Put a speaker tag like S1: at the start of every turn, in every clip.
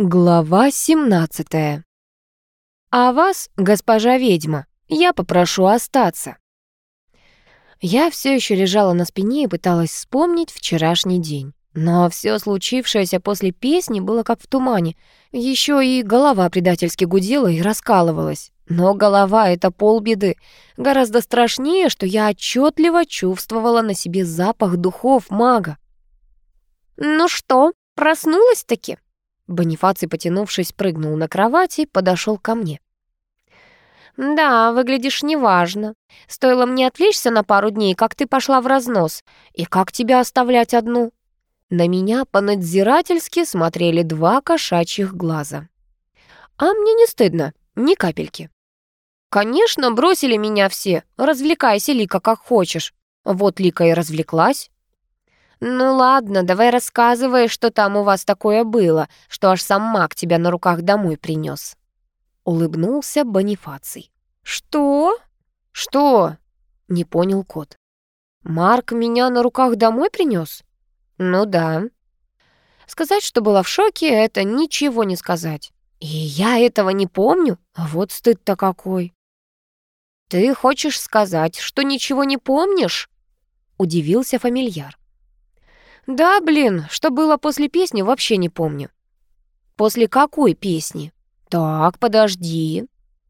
S1: Глава 17. А вас, госпожа ведьма, я попрошу остаться. Я все еще лежала на спине и пыталась вспомнить вчерашний день. Но все случившееся после песни было как в тумане. Еще и голова предательски гудела и раскалывалась. Но голова — это полбеды. Гораздо страшнее, что я отчетливо чувствовала на себе запах духов мага. «Ну что, проснулась-таки?» Бонифаций, потянувшись, прыгнул на кровати, подошел ко мне. «Да, выглядишь неважно. Стоило мне отвлечься на пару дней, как ты пошла в разнос. И как тебя оставлять одну?» На меня по-надзирательски смотрели два кошачьих глаза. А мне не стыдно, ни капельки. Конечно, бросили меня все. Развлекайся, Лика, как хочешь. Вот Лика и развлеклась. «Ну ладно, давай рассказывай, что там у вас такое было, что аж сам маг тебя на руках домой принес. Улыбнулся Бонифаций. «Что? Что?» — не понял кот. «Марк меня на руках домой принес? «Ну да». Сказать, что была в шоке, это ничего не сказать. И я этого не помню, а вот стыд-то какой. «Ты хочешь сказать, что ничего не помнишь?» — удивился фамильяр. «Да, блин, что было после песни, вообще не помню». «После какой песни?» «Так, подожди».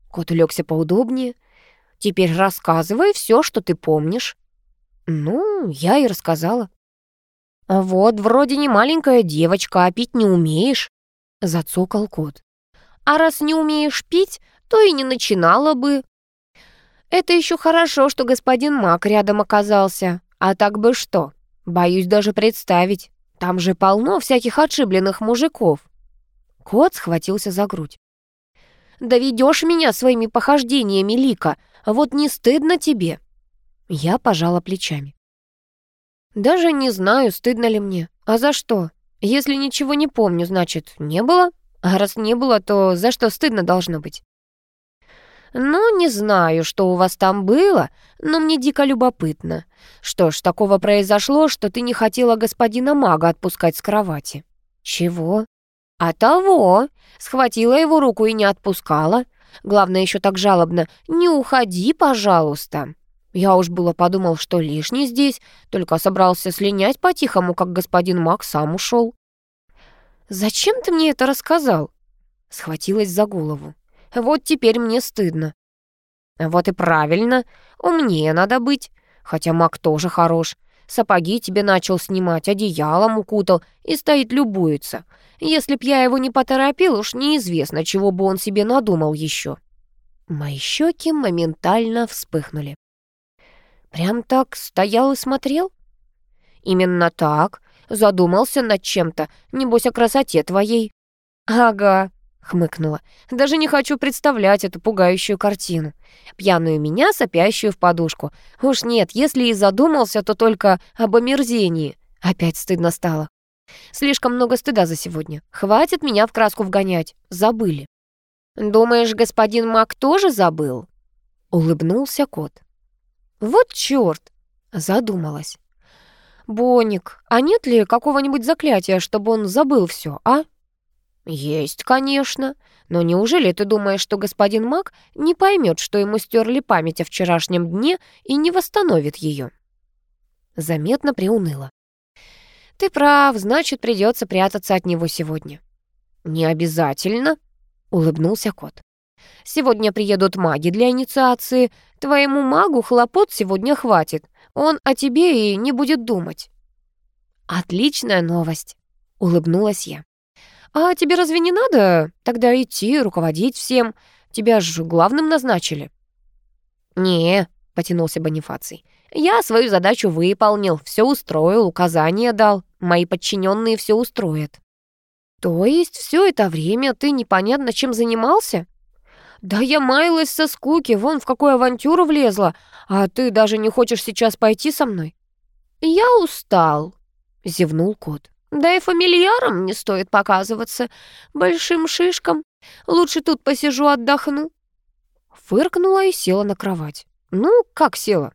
S1: Кот улегся поудобнее. «Теперь рассказывай все, что ты помнишь». «Ну, я и рассказала». «Вот, вроде не маленькая девочка, а пить не умеешь», — зацокал кот. «А раз не умеешь пить, то и не начинала бы». «Это еще хорошо, что господин Мак рядом оказался. А так бы что?» Боюсь даже представить. Там же полно всяких отшибленных мужиков. Кот схватился за грудь. «Доведешь меня своими похождениями, Лика. Вот не стыдно тебе?» Я пожала плечами. «Даже не знаю, стыдно ли мне. А за что? Если ничего не помню, значит, не было? А раз не было, то за что стыдно должно быть?» «Ну, не знаю, что у вас там было, но мне дико любопытно. Что ж, такого произошло, что ты не хотела господина мага отпускать с кровати». «Чего?» «А того! Схватила его руку и не отпускала. Главное, еще так жалобно. Не уходи, пожалуйста». Я уж было подумал, что лишний здесь, только собрался слинять по-тихому, как господин маг сам ушел. «Зачем ты мне это рассказал?» Схватилась за голову. Вот теперь мне стыдно. Вот и правильно, умнее надо быть. Хотя маг тоже хорош. Сапоги тебе начал снимать, одеялом укутал и стоит любуется. Если б я его не поторопил, уж неизвестно, чего бы он себе надумал еще. Мои щеки моментально вспыхнули. Прям так стоял и смотрел? Именно так. Задумался над чем-то, небось о красоте твоей. Ага, хмыкнула. «Даже не хочу представлять эту пугающую картину. Пьяную меня, сопящую в подушку. Уж нет, если и задумался, то только об омерзении. Опять стыдно стало. Слишком много стыда за сегодня. Хватит меня в краску вгонять. Забыли». «Думаешь, господин Мак тоже забыл?» Улыбнулся кот. «Вот чёрт!» Задумалась. «Боник, а нет ли какого-нибудь заклятия, чтобы он забыл все, а?» «Есть, конечно. Но неужели ты думаешь, что господин Мак не поймет, что ему стерли память о вчерашнем дне и не восстановит ее?» Заметно приуныла. «Ты прав, значит, придется прятаться от него сегодня». «Не обязательно», — улыбнулся кот. «Сегодня приедут маги для инициации. Твоему магу хлопот сегодня хватит. Он о тебе и не будет думать». «Отличная новость», — улыбнулась я. «А тебе разве не надо тогда идти, руководить всем? Тебя же главным назначили». «Не», — потянулся Бонифаций, «я свою задачу выполнил, все устроил, указания дал. Мои подчиненные все устроят». «То есть все это время ты непонятно чем занимался?» «Да я маялась со скуки, вон в какую авантюру влезла, а ты даже не хочешь сейчас пойти со мной?» «Я устал», — зевнул кот. Да и фамильярам не стоит показываться. Большим шишкам. Лучше тут посижу, отдохну. Фыркнула и села на кровать. Ну, как села?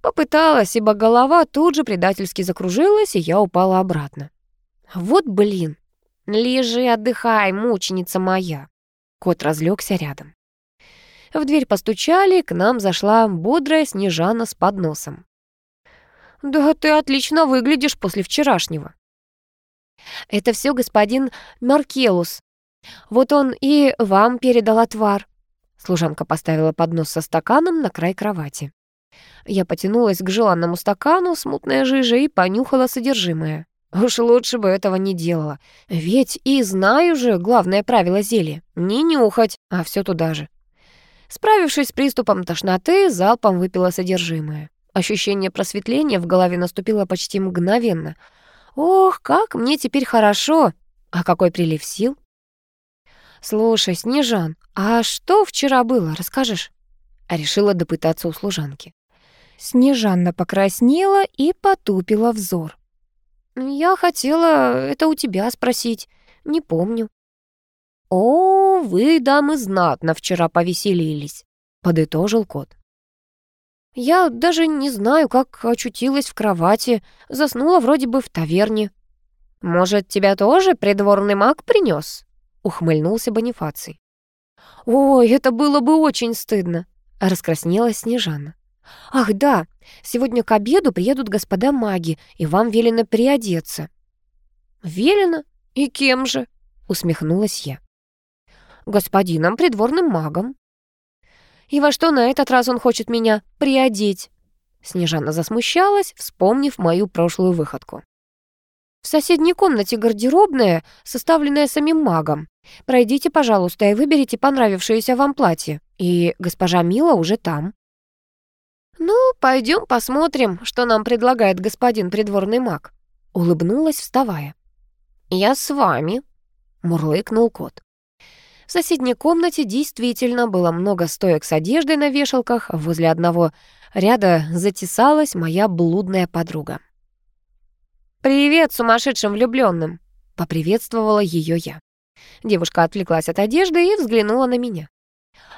S1: Попыталась, ибо голова тут же предательски закружилась, и я упала обратно. Вот блин. «Лежи, отдыхай, мученица моя». Кот разлегся рядом. В дверь постучали, к нам зашла бодрая Снежана с подносом. «Да ты отлично выглядишь после вчерашнего». «Это все господин Маркелус. Вот он и вам передал отвар». Служанка поставила поднос со стаканом на край кровати. Я потянулась к желанному стакану с мутной жижей и понюхала содержимое. Уж лучше бы этого не делала. Ведь и знаю же главное правило зелья — не нюхать, а все туда же. Справившись с приступом тошноты, залпом выпила содержимое. Ощущение просветления в голове наступило почти мгновенно. Ох, как мне теперь хорошо! А какой прилив сил! «Слушай, Снежан, а что вчера было, расскажешь?» Решила допытаться у служанки. Снежанна покраснела и потупила взор. «Я хотела это у тебя спросить. Не помню». «О, вы, дамы, знатно вчера повеселились», — подытожил кот. «Я даже не знаю, как очутилась в кровати. Заснула вроде бы в таверне». «Может, тебя тоже придворный маг принес? ухмыльнулся Бонифаций. «Ой, это было бы очень стыдно», — раскраснелась Снежана. «Ах, да, сегодня к обеду приедут господа маги, и вам велено приодеться». «Велено? И кем же?» — усмехнулась я. «Господином придворным магом». «И во что на этот раз он хочет меня приодеть?» Снежана засмущалась, вспомнив мою прошлую выходку. «В соседней комнате гардеробная, составленная самим магом. Пройдите, пожалуйста, и выберите понравившееся вам платье. И госпожа Мила уже там». «Ну, пойдем посмотрим, что нам предлагает господин придворный маг», — улыбнулась, вставая. «Я с вами», — мурлыкнул кот. В соседней комнате действительно было много стоек с одеждой на вешалках, возле одного ряда затесалась моя блудная подруга. «Привет сумасшедшим влюбленным!» — поприветствовала ее я. Девушка отвлеклась от одежды и взглянула на меня.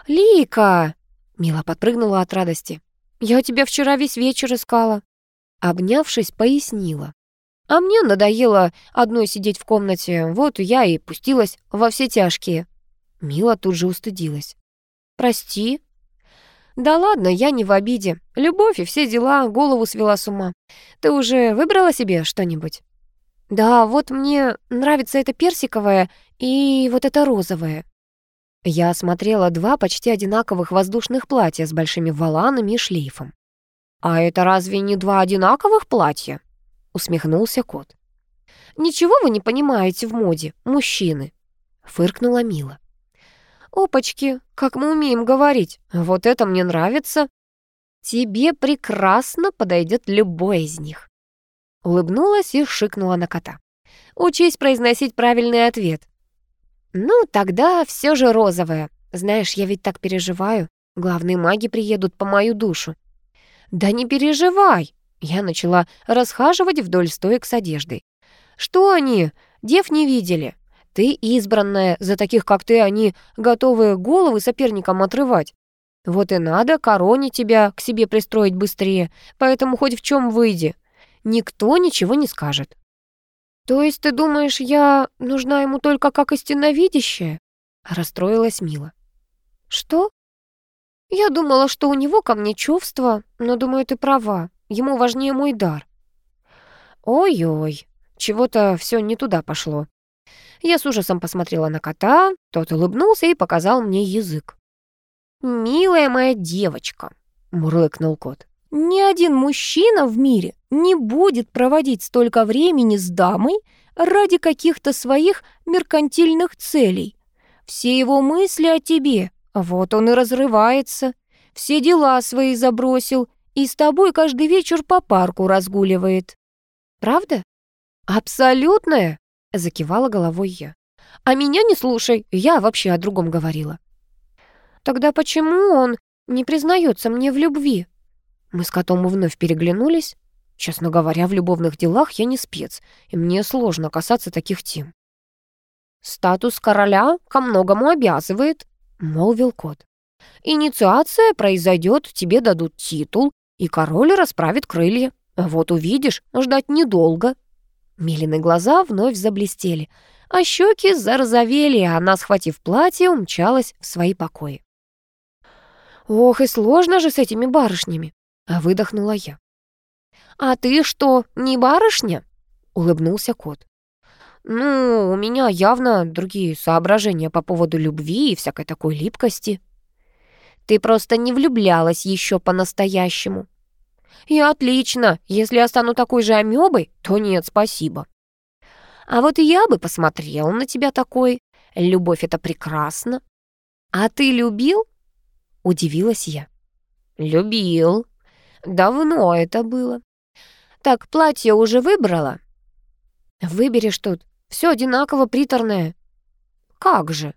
S1: «Лика!» — Мила подпрыгнула от радости. «Я тебя вчера весь вечер искала». Обнявшись, пояснила. «А мне надоело одной сидеть в комнате, вот я и пустилась во все тяжкие». Мила тут же устыдилась. «Прости». «Да ладно, я не в обиде. Любовь и все дела, голову свела с ума. Ты уже выбрала себе что-нибудь?» «Да, вот мне нравится это персиковое и вот это розовое». Я осмотрела два почти одинаковых воздушных платья с большими воланами и шлейфом. «А это разве не два одинаковых платья?» — усмехнулся кот. «Ничего вы не понимаете в моде, мужчины», — фыркнула Мила. «Опачки, как мы умеем говорить, вот это мне нравится. Тебе прекрасно подойдет любой из них». Улыбнулась и шикнула на кота. «Учись произносить правильный ответ. «Ну, тогда все же розовое. Знаешь, я ведь так переживаю. Главные маги приедут по мою душу». «Да не переживай!» Я начала расхаживать вдоль стоек с одеждой. «Что они? Дев не видели. Ты избранная, за таких, как ты, они готовы головы соперникам отрывать. Вот и надо короне тебя к себе пристроить быстрее, поэтому хоть в чем выйди. Никто ничего не скажет». «То есть ты думаешь, я нужна ему только как истиновидящая?» Расстроилась Мила. «Что?» «Я думала, что у него ко мне чувства, но, думаю, ты права. Ему важнее мой дар». «Ой-ой, чего-то все не туда пошло». Я с ужасом посмотрела на кота, тот улыбнулся и показал мне язык. «Милая моя девочка», — мурлыкнул кот. Ни один мужчина в мире не будет проводить столько времени с дамой ради каких-то своих меркантильных целей. Все его мысли о тебе, вот он и разрывается. Все дела свои забросил и с тобой каждый вечер по парку разгуливает. Правда? Абсолютная, закивала головой я. А меня не слушай, я вообще о другом говорила. Тогда почему он не признается мне в любви? Мы с котом вновь переглянулись. Честно говоря, в любовных делах я не спец, и мне сложно касаться таких тем. «Статус короля ко многому обязывает», — молвил кот. «Инициация произойдет, тебе дадут титул, и король расправит крылья. Вот увидишь, ждать недолго». Милины глаза вновь заблестели. а щеки зарозовели, а она, схватив платье, умчалась в свои покои. «Ох, и сложно же с этими барышнями!» — выдохнула я. «А ты что, не барышня?» — улыбнулся кот. «Ну, у меня явно другие соображения по поводу любви и всякой такой липкости». «Ты просто не влюблялась еще по-настоящему». «И отлично. Если я стану такой же амебой, то нет, спасибо». «А вот я бы посмотрела на тебя такой. Любовь — это прекрасно». «А ты любил?» — удивилась я. «Любил. Давно это было. Так, платье уже выбрала?» «Выберешь тут. Все одинаково приторное». «Как же?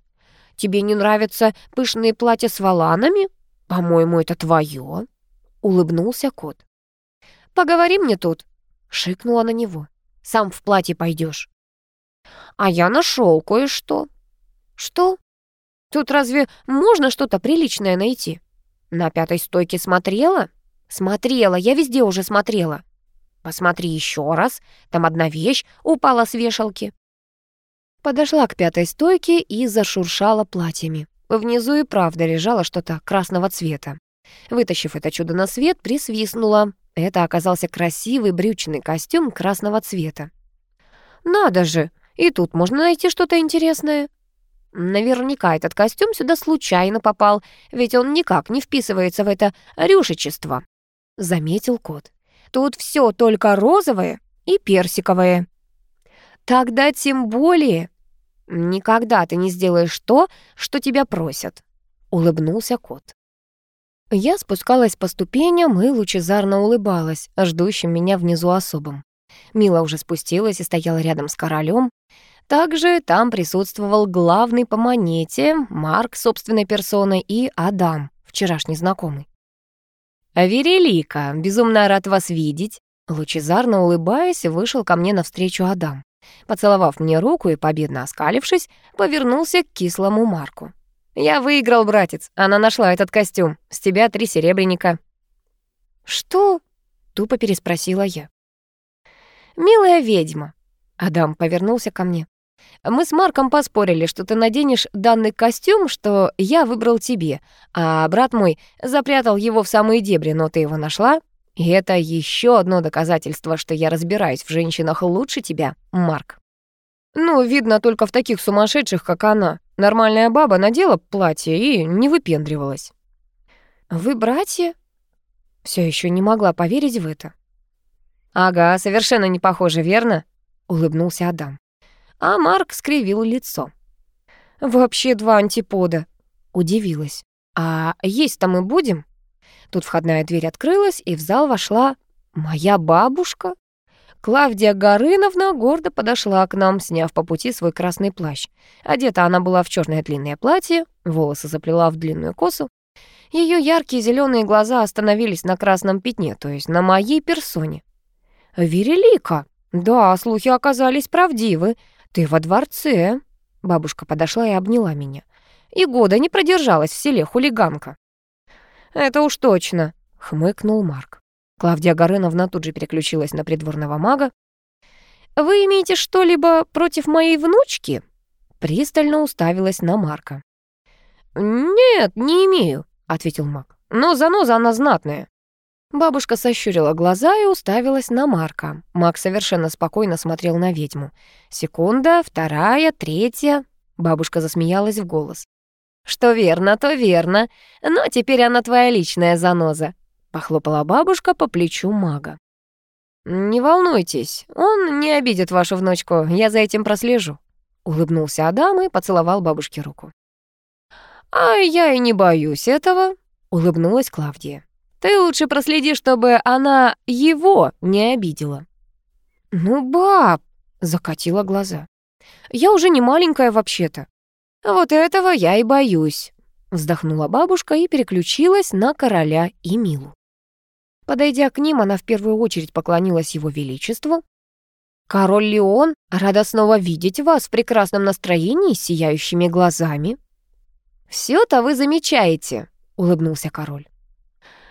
S1: Тебе не нравятся пышные платья с воланами? По-моему, это твое», — улыбнулся кот. «Поговори мне тут», — шикнула на него. «Сам в платье пойдешь. «А я нашел кое-что». «Что? Тут разве можно что-то приличное найти?» «На пятой стойке смотрела?» «Смотрела, я везде уже смотрела». «Посмотри еще раз, там одна вещь упала с вешалки». Подошла к пятой стойке и зашуршала платьями. Внизу и правда лежало что-то красного цвета. Вытащив это чудо на свет, присвистнула. Это оказался красивый брючный костюм красного цвета. «Надо же! И тут можно найти что-то интересное». Наверняка этот костюм сюда случайно попал, ведь он никак не вписывается в это рюшечество, — заметил кот. Тут все только розовое и персиковое. Тогда тем более никогда ты не сделаешь то, что тебя просят, — улыбнулся кот. Я спускалась по ступеням и лучезарно улыбалась, ждущим меня внизу особым. Мила уже спустилась и стояла рядом с королем. Также там присутствовал главный по монете, Марк собственной персоной и Адам, вчерашний знакомый. «Верелика, безумно рад вас видеть!» Лучезарно улыбаясь, вышел ко мне навстречу Адам. Поцеловав мне руку и победно оскалившись, повернулся к кислому Марку. «Я выиграл, братец. Она нашла этот костюм. С тебя три серебряника». «Что?» — тупо переспросила я. «Милая ведьма», — Адам повернулся ко мне. «Мы с Марком поспорили, что ты наденешь данный костюм, что я выбрал тебе, а брат мой запрятал его в самые дебри, но ты его нашла. И это еще одно доказательство, что я разбираюсь в женщинах лучше тебя, Марк». «Ну, видно только в таких сумасшедших, как она. Нормальная баба надела платье и не выпендривалась». «Вы братья?» Все еще не могла поверить в это. «Ага, совершенно не похоже, верно?» — улыбнулся Адам. А Марк скривил лицо. «Вообще два антипода», — удивилась. «А есть-то мы будем?» Тут входная дверь открылась, и в зал вошла моя бабушка. Клавдия Горыновна гордо подошла к нам, сняв по пути свой красный плащ. Одета она была в черное длинное платье, волосы заплела в длинную косу. Ее яркие зеленые глаза остановились на красном пятне, то есть на моей персоне. «Верелика! Да, слухи оказались правдивы. Ты во дворце!» Бабушка подошла и обняла меня. И года не продержалась в селе хулиганка. «Это уж точно», — хмыкнул Марк. Клавдия Горыновна тут же переключилась на придворного мага. «Вы имеете что-либо против моей внучки?» Пристально уставилась на Марка. «Нет, не имею», — ответил маг. «Но заноза она знатная». Бабушка сощурила глаза и уставилась на Марка. Мак совершенно спокойно смотрел на ведьму. Секунда, вторая, третья. Бабушка засмеялась в голос. «Что верно, то верно. Но теперь она твоя личная заноза», — похлопала бабушка по плечу мага. «Не волнуйтесь, он не обидит вашу внучку, я за этим прослежу», — улыбнулся Адам и поцеловал бабушке руку. «А я и не боюсь этого», — улыбнулась Клавдия. Ты лучше проследи, чтобы она его не обидела». «Ну, баб!» — закатила глаза. «Я уже не маленькая вообще-то». «Вот этого я и боюсь», — вздохнула бабушка и переключилась на короля и Милу. Подойдя к ним, она в первую очередь поклонилась его величеству. «Король Леон, рада снова видеть вас в прекрасном настроении с сияющими глазами». «Всё-то вы замечаете», — улыбнулся король.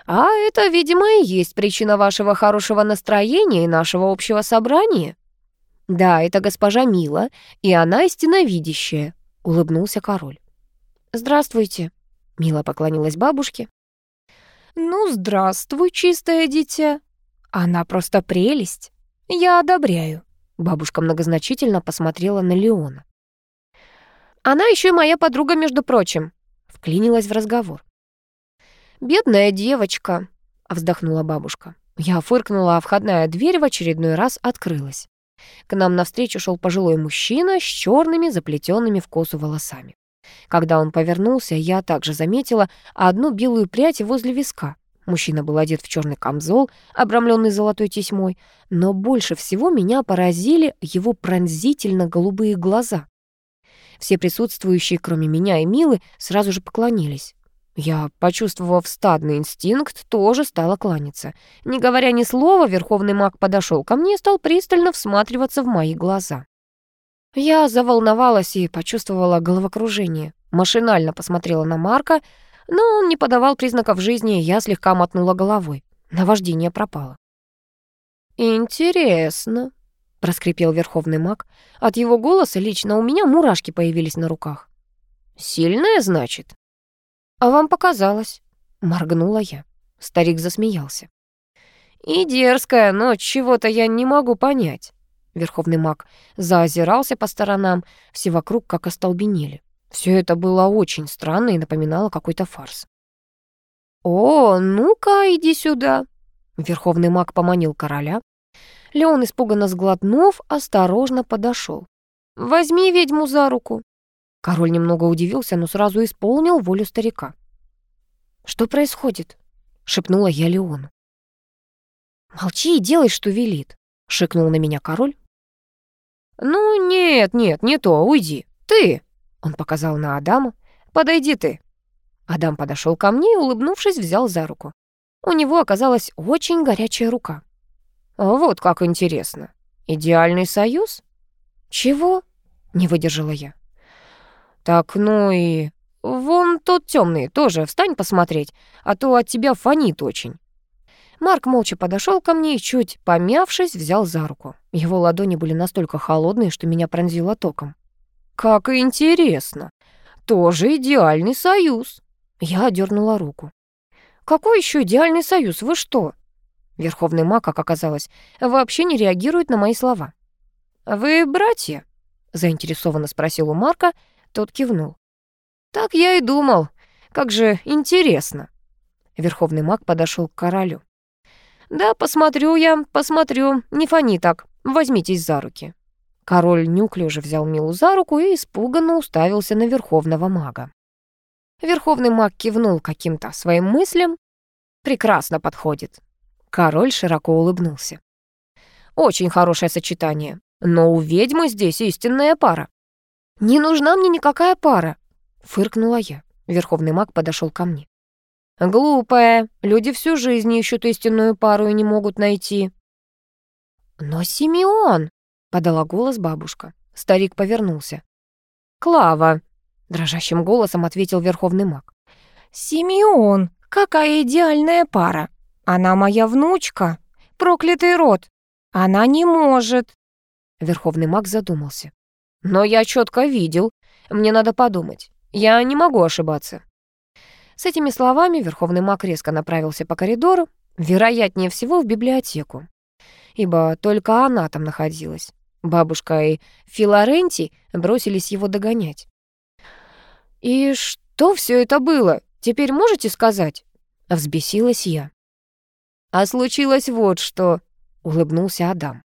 S1: А это, видимо, и есть причина вашего хорошего настроения и нашего общего собрания. «Да, это госпожа Мила, и она истиновидящая», — улыбнулся король. «Здравствуйте», — Мила поклонилась бабушке. «Ну, здравствуй, чистое дитя. Она просто прелесть. Я одобряю». Бабушка многозначительно посмотрела на Леона. «Она еще и моя подруга, между прочим», — вклинилась в разговор. «Бедная девочка», — вздохнула бабушка. Я фыркнула, а входная дверь в очередной раз открылась. К нам навстречу шел пожилой мужчина с черными, заплетенными в косу волосами. Когда он повернулся, я также заметила одну белую прядь возле виска. Мужчина был одет в черный камзол, обрамленный золотой тесьмой, но больше всего меня поразили его пронзительно-голубые глаза. Все присутствующие, кроме меня и Милы, сразу же поклонились. Я, почувствовав стадный инстинкт, тоже стала кланяться. Не говоря ни слова, верховный маг подошел ко мне и стал пристально всматриваться в мои глаза. Я заволновалась и почувствовала головокружение. Машинально посмотрела на Марка, но он не подавал признаков жизни, и я слегка мотнула головой. Наваждение пропало. «Интересно», — проскрипел верховный маг. От его голоса лично у меня мурашки появились на руках. «Сильная, значит?» «А вам показалось?» — моргнула я. Старик засмеялся. «И дерзкая, но чего-то я не могу понять». Верховный маг заозирался по сторонам, все вокруг как остолбенели. Все это было очень странно и напоминало какой-то фарс. «О, ну-ка, иди сюда!» Верховный маг поманил короля. Леон, испуганно сглотнув, осторожно подошел. «Возьми ведьму за руку». Король немного удивился, но сразу исполнил волю старика. «Что происходит?» — шепнула я Леону. «Молчи и делай, что велит», — шикнул на меня король. «Ну, нет, нет, не то, уйди. Ты!» — он показал на Адама. «Подойди ты». Адам подошел ко мне и, улыбнувшись, взял за руку. У него оказалась очень горячая рука. «Вот как интересно. Идеальный союз?» «Чего?» — не выдержала я. «Так, ну и... Вон тот темный тоже, встань посмотреть, а то от тебя фонит очень». Марк молча подошел ко мне и, чуть помявшись, взял за руку. Его ладони были настолько холодные, что меня пронзило током. «Как интересно! Тоже идеальный союз!» Я дернула руку. «Какой еще идеальный союз? Вы что?» Верховный маг, как оказалось, вообще не реагирует на мои слова. «Вы братья?» — заинтересованно спросил у Марка, тот кивнул. «Так я и думал. Как же интересно!» Верховный маг подошел к королю. «Да, посмотрю я, посмотрю. Не фони так. Возьмитесь за руки». Король неуклюже взял Милу за руку и испуганно уставился на верховного мага. Верховный маг кивнул каким-то своим мыслям. «Прекрасно подходит». Король широко улыбнулся. «Очень хорошее сочетание, но у ведьмы здесь истинная пара». «Не нужна мне никакая пара», — фыркнула я. Верховный маг подошел ко мне. «Глупая. Люди всю жизнь ищут истинную пару и не могут найти». «Но Симеон!» — подала голос бабушка. Старик повернулся. «Клава!» — дрожащим голосом ответил верховный маг. «Симеон! Какая идеальная пара! Она моя внучка! Проклятый род! Она не может!» Верховный маг задумался. «Но я четко видел. Мне надо подумать. Я не могу ошибаться». С этими словами верховный маг резко направился по коридору, вероятнее всего в библиотеку, ибо только она там находилась. Бабушка и Филоренти бросились его догонять. «И что все это было? Теперь можете сказать?» Взбесилась я. «А случилось вот что», — улыбнулся Адам.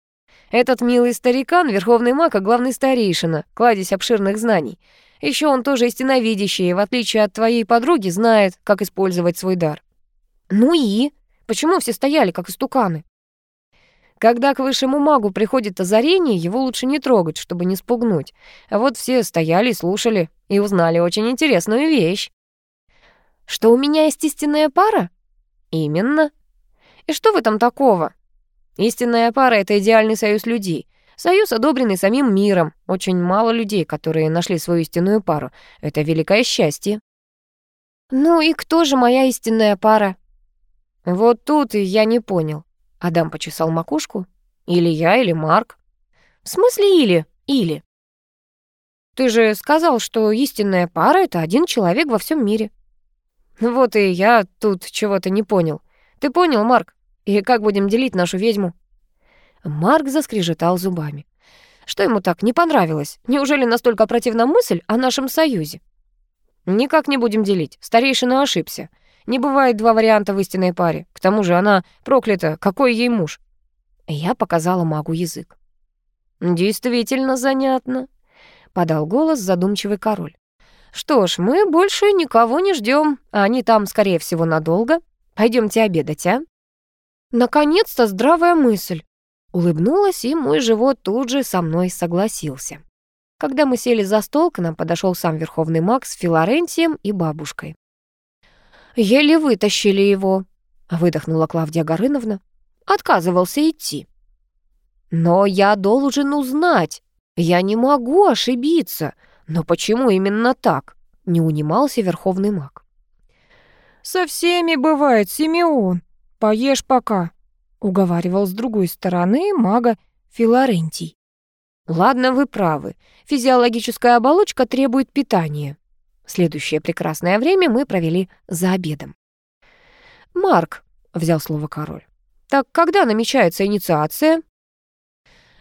S1: «Этот милый старикан — верховный маг, а главный старейшина, кладезь обширных знаний. Еще он тоже истиновидящий, и, в отличие от твоей подруги, знает, как использовать свой дар. Ну и? Почему все стояли, как истуканы? Когда к высшему магу приходит озарение, его лучше не трогать, чтобы не спугнуть. А вот все стояли слушали, и узнали очень интересную вещь. Что у меня есть истинная пара? Именно. И что в этом такого? Истинная пара — это идеальный союз людей — Союз, одобренный самим миром. Очень мало людей, которые нашли свою истинную пару. Это великое счастье. «Ну и кто же моя истинная пара?» «Вот тут я не понял». Адам почесал макушку. «Или я, или Марк». В смысле или? Или? Ты же сказал, что истинная пара — это один человек во всем мире. Вот и я тут чего-то не понял. Ты понял, Марк? И как будем делить нашу ведьму? Марк заскрежетал зубами. Что ему так не понравилось? Неужели настолько противна мысль о нашем союзе? Никак не будем делить. Старейшина ошибся. Не бывает два варианта в истинной паре. К тому же она проклята. Какой ей муж? Я показала магу язык. Действительно занятно, подал голос задумчивый король. Что ж, мы больше никого не ждем, а они там, скорее всего, надолго. Пойдемте обедать, а? Наконец-то здравая мысль. Улыбнулась, и мой живот тут же со мной согласился. Когда мы сели за стол, к нам подошел сам верховный маг с Филарентием и бабушкой. «Еле вытащили его», — выдохнула Клавдия Горыновна. «Отказывался идти». «Но я должен узнать. Я не могу ошибиться. Но почему именно так?» — не унимался верховный маг.
S2: «Со всеми бывает, Симеон. Поешь пока», — уговаривал с другой стороны мага Филарентий.
S1: «Ладно, вы правы. Физиологическая оболочка требует питания». Следующее прекрасное время мы провели за обедом. «Марк», — взял слово король, — «так когда намечается инициация?»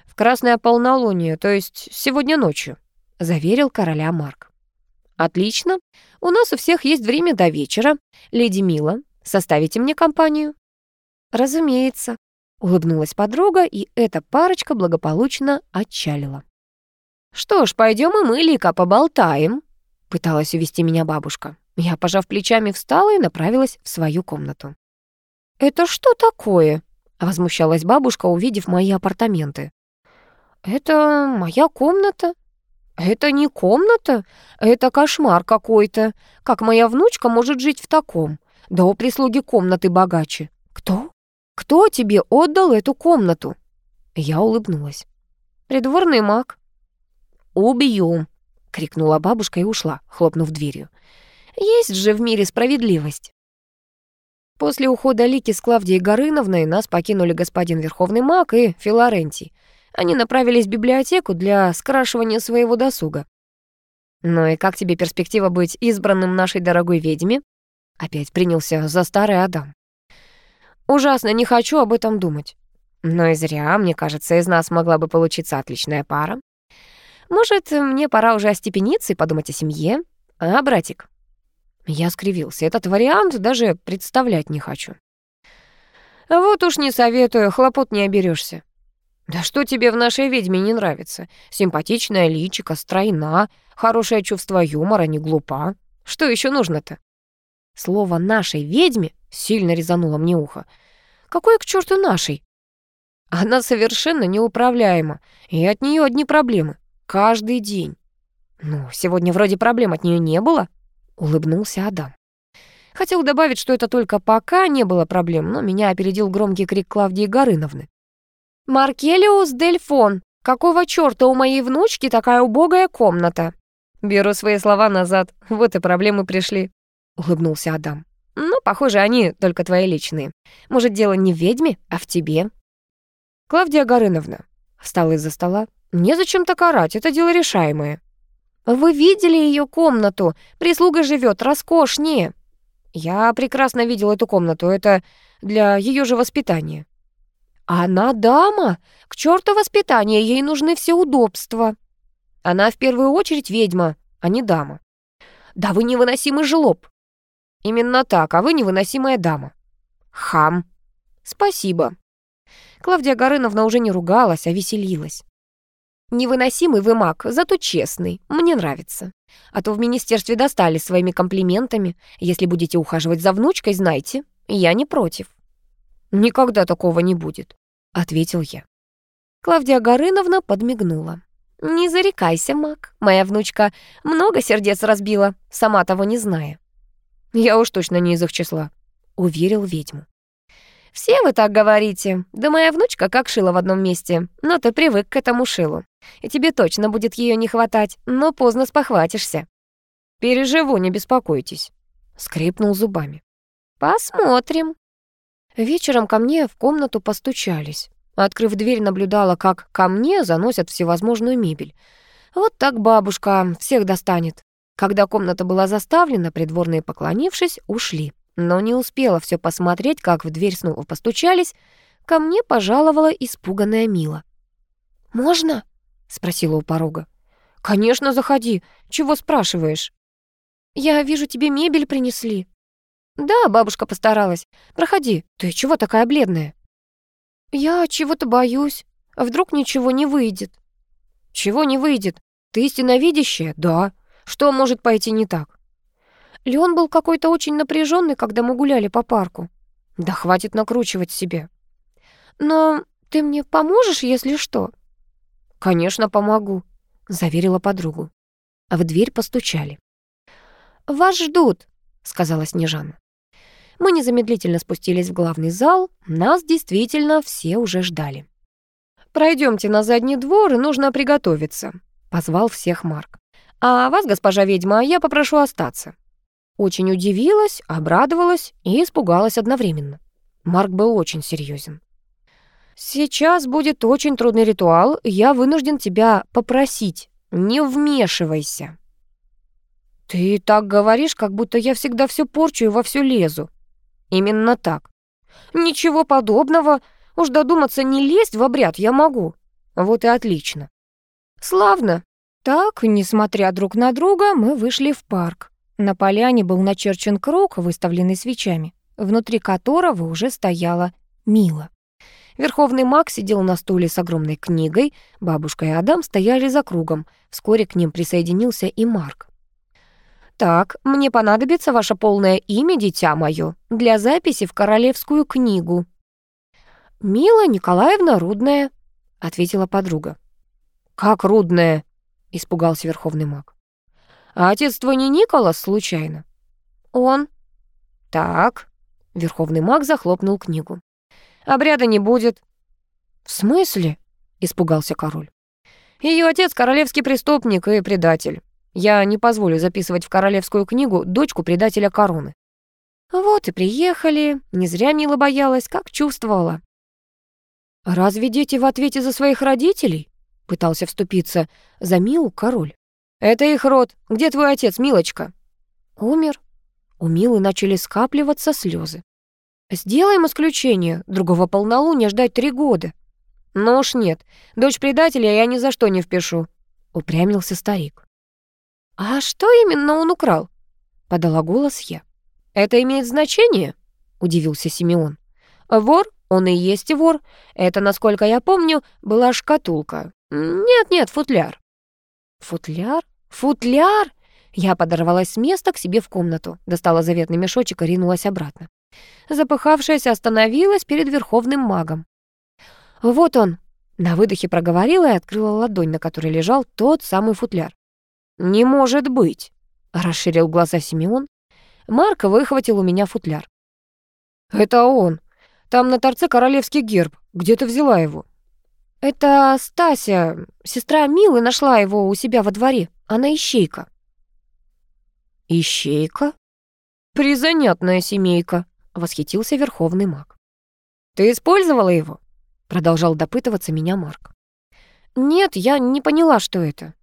S1: «В красное полнолуние, то есть сегодня ночью», — заверил короля Марк. «Отлично. У нас у всех есть время до вечера. Леди Мила, составите мне компанию?» «Разумеется», — улыбнулась подруга, и эта парочка благополучно отчалила. «Что ж, пойдем и мы, Лика, поболтаем», — пыталась увести меня бабушка. Я, пожав плечами, встала и направилась в свою комнату. «Это что такое?» — возмущалась бабушка, увидев мои апартаменты. «Это моя комната?» «Это не комната, это кошмар какой-то. Как моя внучка может жить в таком? Да у прислуги комнаты богаче. Кто? Кто тебе отдал эту комнату?» Я улыбнулась. «Придворный маг». «Убью!» — крикнула бабушка и ушла, хлопнув дверью. «Есть же в мире справедливость!» После ухода Лики с Клавдией Горыновной нас покинули господин Верховный маг и Филарентий. Они направились в библиотеку для скрашивания своего досуга. «Ну и как тебе перспектива быть избранным нашей дорогой ведьме?» Опять принялся за старый Адам. «Ужасно не хочу об этом думать. Но и зря, мне кажется, из нас могла бы получиться отличная пара. Может, мне пора уже остепениться и подумать о семье? А, братик?» Я скривился. Этот вариант даже представлять не хочу. «Вот уж не советую, хлопот не оберешься. «Да что тебе в нашей ведьме не нравится? Симпатичная личика, стройна, хорошее чувство юмора, не глупа. Что еще нужно-то?» Слово «нашей ведьме» сильно резануло мне ухо. «Какой к черту нашей?» Она совершенно неуправляема, и от нее одни проблемы. Каждый день. «Ну, сегодня вроде проблем от нее не было», — улыбнулся Адам. Хотел добавить, что это только пока не было проблем, но меня опередил громкий крик Клавдии Горыновны. «Маркелиус Дельфон, какого чёрта у моей внучки такая убогая комната?» «Беру свои слова назад, вот и проблемы пришли», — улыбнулся Адам. «Ну, похоже, они только твои личные. Может, дело не в ведьме, а в тебе?» «Клавдия Горыновна», — встала из-за стола, — «незачем так орать, это дело решаемое». «Вы видели ее комнату? Прислуга живет роскошнее». «Я прекрасно видел эту комнату, это для ее же воспитания». Она дама. К черту воспитание, ей нужны все удобства. Она в первую очередь ведьма, а не дама. Да вы невыносимый жлоб. Именно так, а вы невыносимая дама. Хам. Спасибо. Клавдия Горыновна уже не ругалась, а веселилась. Невыносимый вы маг, зато честный. Мне нравится. А то в министерстве достали своими комплиментами. Если будете ухаживать за внучкой, знайте, я не против. Никогда такого не будет ответил я. Клавдия Горыновна подмигнула. «Не зарекайся, Мак. Моя внучка много сердец разбила, сама того не зная». «Я уж точно не из их числа», — уверил ведьму. «Все вы так говорите. Да моя внучка как шила в одном месте. Но ты привык к этому шилу. И тебе точно будет ее не хватать, но поздно спохватишься». «Переживу, не беспокойтесь», — скрипнул зубами. «Посмотрим», Вечером ко мне в комнату постучались. Открыв дверь, наблюдала, как ко мне заносят всевозможную мебель. Вот так бабушка всех достанет. Когда комната была заставлена, придворные, поклонившись, ушли. Но не успела все посмотреть, как в дверь снова постучались. Ко мне пожаловала испуганная Мила. «Можно?» — спросила у порога. «Конечно, заходи. Чего спрашиваешь?» «Я вижу, тебе мебель принесли». «Да, бабушка постаралась. Проходи. Ты чего такая бледная?» «Я чего-то боюсь. Вдруг ничего не выйдет». «Чего не выйдет? Ты истинно видящая? Да. Что может пойти не так?» Леон был какой-то очень напряженный, когда мы гуляли по парку. Да хватит накручивать себе. «Но ты мне поможешь, если что?» «Конечно, помогу», — заверила подругу. А в дверь постучали. «Вас ждут», — сказала Снежана. Мы незамедлительно спустились в главный зал. Нас действительно все уже ждали. Пройдемте на задний двор, нужно приготовиться», — позвал всех Марк. «А вас, госпожа ведьма, я попрошу остаться». Очень удивилась, обрадовалась и испугалась одновременно. Марк был очень серьезен. «Сейчас будет очень трудный ритуал, я вынужден тебя попросить, не вмешивайся». «Ты так говоришь, как будто я всегда все порчу и во все лезу». «Именно так». «Ничего подобного. Уж додуматься не лезть в обряд я могу». «Вот и отлично». «Славно». Так, несмотря друг на друга, мы вышли в парк. На поляне был начерчен круг, выставленный свечами, внутри которого уже стояла Мила. Верховный маг сидел на стуле с огромной книгой, бабушка и Адам стояли за кругом. Вскоре к ним присоединился и Марк. «Так, мне понадобится ваше полное имя, дитя мое, для записи в королевскую книгу». «Мила Николаевна Рудная», — ответила подруга. «Как Рудная?» — испугался верховный маг. «А отец твой не Николас, случайно?» «Он». «Так», — верховный маг захлопнул книгу. «Обряда не будет». «В смысле?» — испугался король. Ее отец — королевский преступник и предатель. Я не позволю записывать в королевскую книгу дочку предателя короны. Вот и приехали. Не зря Мила боялась, как чувствовала. «Разве дети в ответе за своих родителей?» Пытался вступиться за Милу король. «Это их род. Где твой отец, Милочка?» «Умер». У Милы начали скапливаться слезы. «Сделаем исключение. Другого полнолуния ждать три года». «Ну уж нет. Дочь предателя я ни за что не впишу», — упрямился старик. «А что именно он украл?» — подала голос я. «Это имеет значение?» — удивился Симеон. «Вор, он и есть вор. Это, насколько я помню, была шкатулка. Нет-нет, футляр». «Футляр? Футляр?» Я подорвалась с места к себе в комнату, достала заветный мешочек и ринулась обратно. Запыхавшаяся остановилась перед верховным магом. «Вот он!» На выдохе проговорила и открыла ладонь, на которой лежал тот самый футляр. «Не может быть!» — расширил глаза Симеон. Марк выхватил у меня футляр. «Это он. Там на торце королевский герб. Где ты взяла его?» «Это Стася, сестра Милы, нашла его у себя во дворе. Она ищейка». «Ищейка?» «Призанятная семейка», — восхитился верховный маг. «Ты использовала его?» — продолжал допытываться меня Марк. «Нет, я не поняла, что это».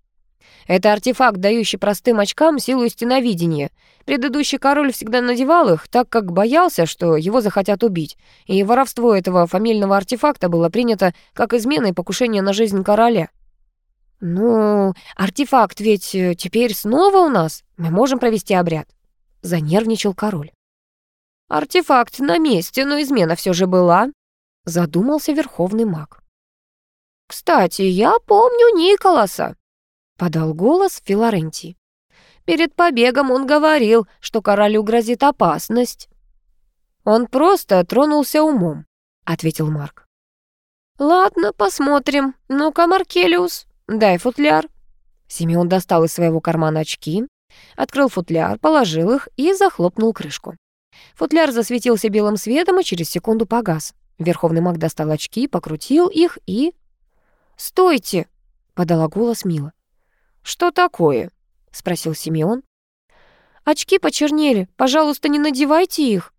S1: Это артефакт, дающий простым очкам силу стеновидения. Предыдущий король всегда надевал их, так как боялся, что его захотят убить. И воровство этого фамильного артефакта было принято как измена и покушение на жизнь короля. «Ну, артефакт ведь э, теперь снова у нас. Мы можем провести обряд», — занервничал король. «Артефакт на месте, но измена все же была», — задумался верховный маг. «Кстати, я помню Николаса», — подал голос Филарентий. «Перед побегом он говорил, что королю грозит опасность». «Он просто тронулся умом», — ответил Марк. «Ладно, посмотрим. Ну-ка, Маркелиус, дай футляр». Симеон достал из своего кармана очки, открыл футляр, положил их и захлопнул крышку. Футляр засветился белым светом и через секунду погас. Верховный маг достал очки, покрутил их и... «Стойте!» — подала голос Мила. «Что такое?» — спросил Симеон. «Очки почернели. Пожалуйста, не надевайте их».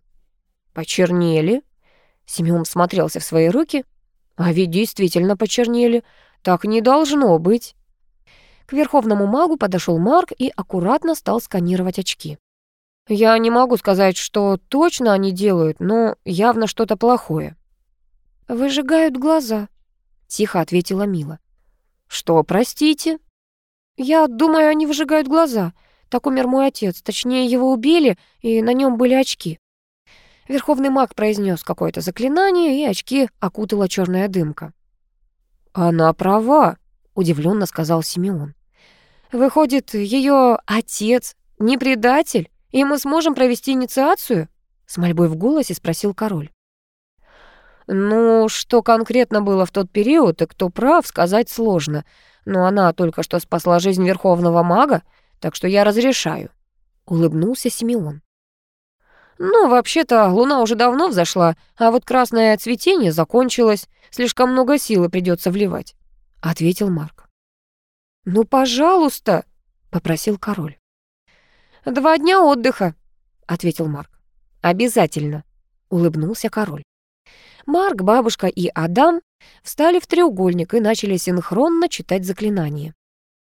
S1: «Почернели?» Симеон смотрелся в свои руки. А ведь действительно почернели. Так не должно быть. К верховному магу подошел Марк и аккуратно стал сканировать очки. Я не могу сказать, что точно они делают, но явно что-то плохое. «Выжигают глаза», — тихо ответила Мила. «Что, простите?» «Я думаю, они выжигают глаза. Так умер мой отец. Точнее, его убили, и на нем были очки». Верховный маг произнес какое-то заклинание, и очки окутала черная дымка. «Она права», — удивленно сказал Симеон. «Выходит, ее отец не предатель, и мы сможем провести инициацию?» С мольбой в голосе спросил король. «Ну, что конкретно было в тот период и кто прав, сказать сложно. Но она только что спасла жизнь верховного мага, так что я разрешаю», — улыбнулся Симеон. «Ну, вообще-то, луна уже давно взошла, а вот красное цветение закончилось. Слишком много силы придется вливать», — ответил Марк. «Ну, пожалуйста», — попросил король. «Два дня отдыха», — ответил Марк. «Обязательно», — улыбнулся король. Марк, бабушка и Адам встали в треугольник и начали синхронно читать заклинание.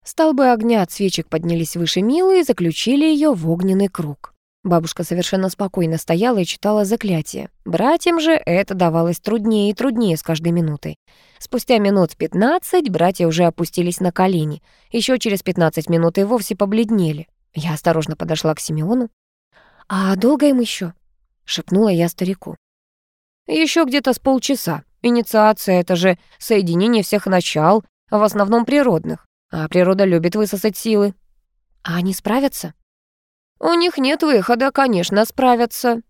S1: Столбы огня от свечек поднялись выше Милы и заключили ее в огненный круг. Бабушка совершенно спокойно стояла и читала заклятие. Братьям же это давалось труднее и труднее с каждой минутой. Спустя минут 15 братья уже опустились на колени. Еще через 15 минут и вовсе побледнели. Я осторожно подошла к Симеону. «А долго им еще? шепнула я старику. Еще где-то с полчаса. Инициация — это же соединение всех начал, в основном природных. А природа любит высосать силы. А они справятся?» «У них нет выхода, конечно, справятся».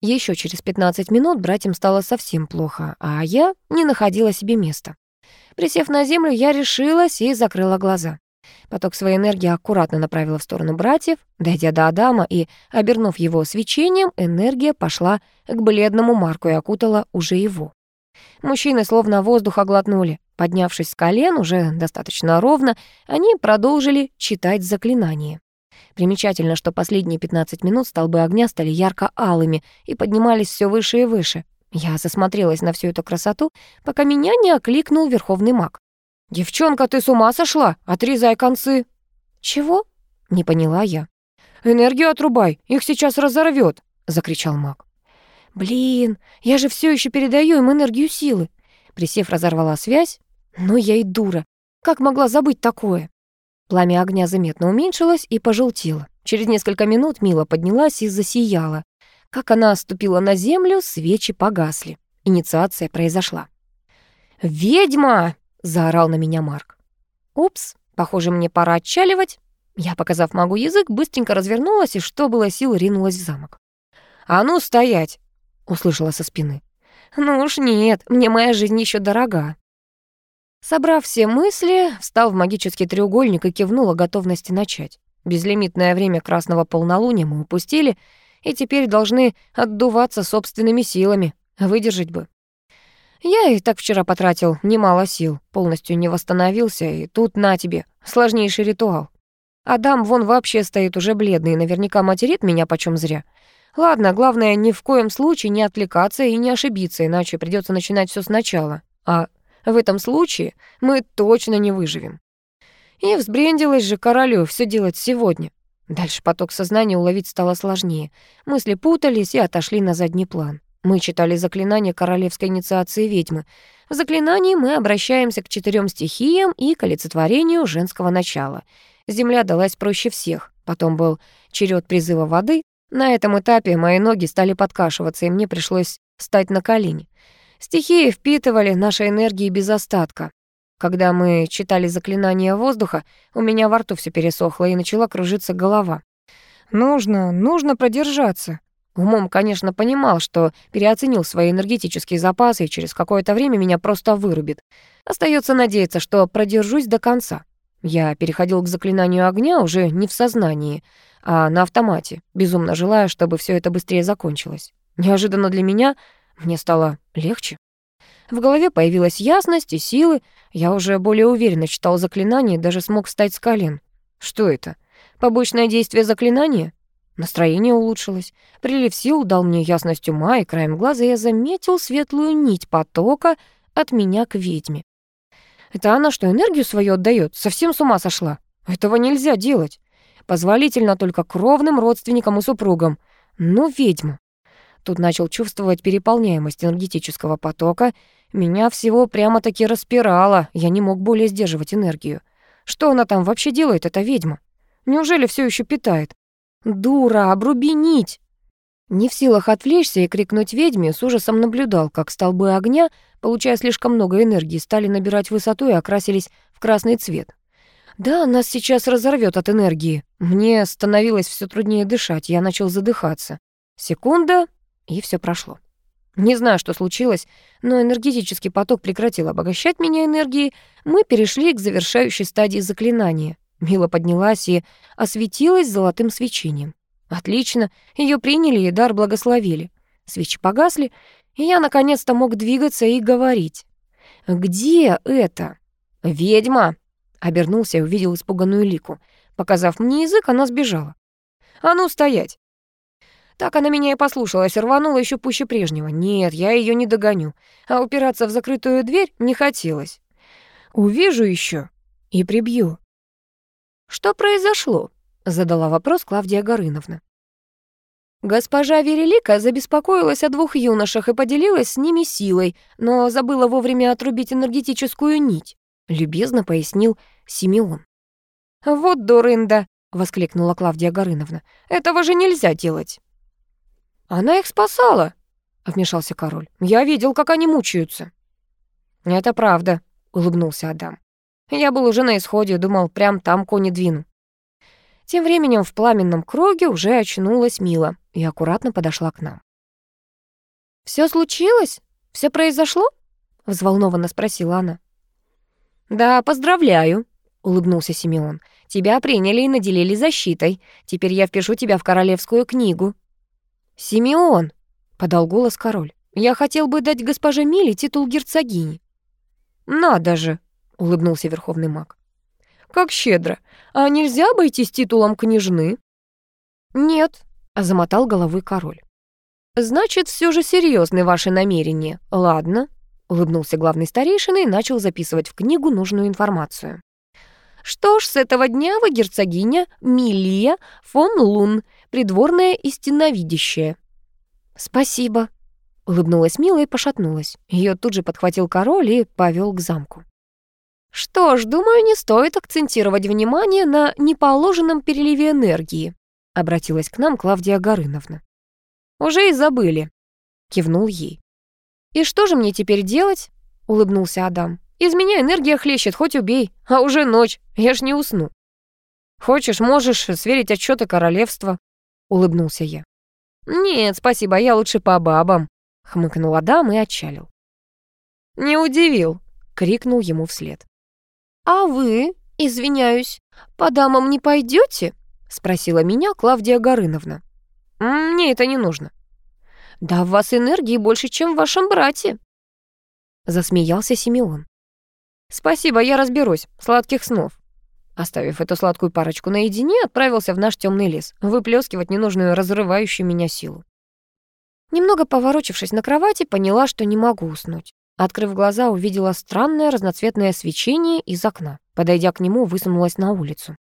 S1: Еще через 15 минут братьям стало совсем плохо, а я не находила себе места. Присев на землю, я решилась и закрыла глаза. Поток своей энергии аккуратно направила в сторону братьев. Дойдя до Адама и обернув его свечением, энергия пошла к бледному Марку и окутала уже его. Мужчины словно воздух оглотнули. Поднявшись с колен уже достаточно ровно, они продолжили читать заклинание. Примечательно, что последние 15 минут столбы огня стали ярко-алыми и поднимались все выше и выше. Я засмотрелась на всю эту красоту, пока меня не окликнул верховный маг. «Девчонка, ты с ума сошла? Отрезай концы!» «Чего?» — не поняла я. «Энергию отрубай, их сейчас разорвет!» — закричал маг. «Блин, я же все еще передаю им энергию силы!» Присев, разорвала связь. «Ну я и дура! Как могла забыть такое?» Пламя огня заметно уменьшилось и пожелтело. Через несколько минут Мила поднялась и засияла. Как она ступила на землю, свечи погасли. Инициация произошла. «Ведьма!» — заорал на меня Марк. «Упс, похоже, мне пора отчаливать». Я, показав магу язык, быстренько развернулась и, что было сил, ринулась в замок. «А ну, стоять!» — услышала со спины. «Ну уж нет, мне моя жизнь еще дорога». Собрав все мысли, встал в магический треугольник и кивнул о готовности начать. Безлимитное время красного полнолуния мы упустили, и теперь должны отдуваться собственными силами. Выдержать бы. Я и так вчера потратил немало сил, полностью не восстановился, и тут на тебе, сложнейший ритуал. Адам вон вообще стоит уже бледный и наверняка материт меня почем зря. Ладно, главное, ни в коем случае не отвлекаться и не ошибиться, иначе придется начинать все сначала. А в этом случае мы точно не выживем. И взбрендилась же королю все делать сегодня. Дальше поток сознания уловить стало сложнее. Мысли путались и отошли на задний план. Мы читали заклинание королевской инициации ведьмы. В заклинании мы обращаемся к четырем стихиям и к олицетворению женского начала. Земля далась проще всех. Потом был черед призыва воды. На этом этапе мои ноги стали подкашиваться, и мне пришлось встать на колени. Стихии впитывали наши энергии без остатка. Когда мы читали заклинание воздуха, у меня во рту все пересохло и начала кружиться голова. Нужно, нужно продержаться. Умом, конечно, понимал, что переоценил свои энергетические запасы и через какое-то время меня просто вырубит. Остается надеяться, что продержусь до конца. Я переходил к заклинанию огня уже не в сознании, а на автомате, безумно желая, чтобы все это быстрее закончилось. Неожиданно для меня мне стало легче. В голове появилась ясность и силы. Я уже более уверенно читал заклинание и даже смог встать с колен. Что это? Побочное действие заклинания? Настроение улучшилось. Прилив сил дал мне ясность ума, и краем глаза я заметил светлую нить потока,
S2: от меня к ведьме. Это она что, энергию свою отдает? Совсем с ума сошла? Этого нельзя делать. Позволительно только кровным родственникам и супругам. Ну, ведьма. Тут начал чувствовать переполняемость энергетического потока. Меня всего прямо-таки распирало. Я не мог более сдерживать энергию. Что она там вообще делает, эта ведьма? Неужели все еще питает? Дура, обруби нить! Не в силах отвлечься и крикнуть ведьме, с ужасом наблюдал, как столбы огня, получая слишком много энергии, стали набирать высоту и окрасились в красный цвет. Да, нас сейчас разорвет от энергии. Мне становилось все труднее дышать, я начал задыхаться. Секунда, и все прошло. Не знаю, что случилось, но энергетический поток прекратил обогащать меня энергией. Мы перешли к завершающей стадии заклинания. Мила поднялась и осветилась золотым свечением. Отлично, ее приняли и дар благословили. Свечи погасли, и я наконец-то мог двигаться и говорить. «Где это?» «Ведьма!» Обернулся и увидел испуганную Лику. Показав мне язык, она сбежала. «А ну, стоять!» Так она меня и послушалась, рванула еще пуще прежнего. Нет, я ее не догоню. А упираться в закрытую дверь не хотелось. Увижу еще и прибью. «Что произошло?» — задала вопрос Клавдия Горыновна. Госпожа Верелика забеспокоилась о двух юношах и поделилась с ними силой, но забыла вовремя отрубить энергетическую нить, любезно пояснил Симеон. «Вот дурында!» — воскликнула Клавдия Горыновна. «Этого же нельзя делать!» «Она их спасала!» — вмешался король. «Я видел, как они мучаются». «Это правда», — улыбнулся Адам. Я был уже на исходе, думал, прям там кони двину. Тем временем в пламенном круге уже очнулась Мила и аккуратно подошла к нам. «Всё случилось? Всё произошло?» — взволнованно спросила она. «Да, поздравляю», — улыбнулся Симеон. «Тебя приняли и наделили защитой. Теперь я впишу тебя в королевскую книгу». «Симеон», — подал голос король, — «я хотел бы дать госпоже Миле титул герцогини». «Надо же», — улыбнулся верховный маг. «Как щедро! А нельзя обойтись титулом княжны?» «Нет», — замотал головой король. «Значит, все же серьезны ваши намерения. Ладно», — улыбнулся главный старейшина и начал записывать в книгу нужную информацию. «Что ж, с этого дня вы герцогиня Милия фон Лун, придворная истиновидящая». «Спасибо», — улыбнулась Мила и пошатнулась. Ее тут же подхватил король и повел к замку. Что ж, думаю, не стоит акцентировать внимание на неположенном переливе энергии, обратилась к нам Клавдия Горыновна. Уже и забыли, кивнул ей. И что же мне теперь делать? улыбнулся Адам. Из меня энергия хлещет, хоть убей, а уже ночь, я ж не усну. Хочешь, можешь сверить отчеты королевства, улыбнулся я. Нет, спасибо, я лучше по бабам, хмыкнул Адам и отчалил. Не удивил, крикнул ему вслед. «А вы, извиняюсь, по дамам не пойдете? спросила меня Клавдия Горыновна. «Мне это не нужно». «Да в вас энергии больше, чем в вашем брате», — засмеялся Симеон. «Спасибо, я разберусь. Сладких снов». Оставив эту сладкую парочку наедине, отправился в наш темный лес, выплескивать ненужную разрывающую меня силу. Немного поворочившись на кровати, поняла, что не могу уснуть. Открыв глаза, увидела странное разноцветное свечение из окна. Подойдя к нему, высунулась на улицу.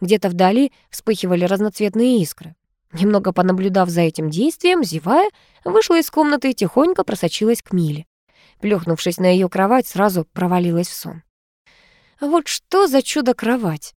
S2: Где-то вдали вспыхивали разноцветные искры. Немного понаблюдав за этим действием, зевая, вышла из комнаты и тихонько просочилась к Миле. Плюхнувшись на ее кровать, сразу провалилась в сон. Вот что за чудо-кровать!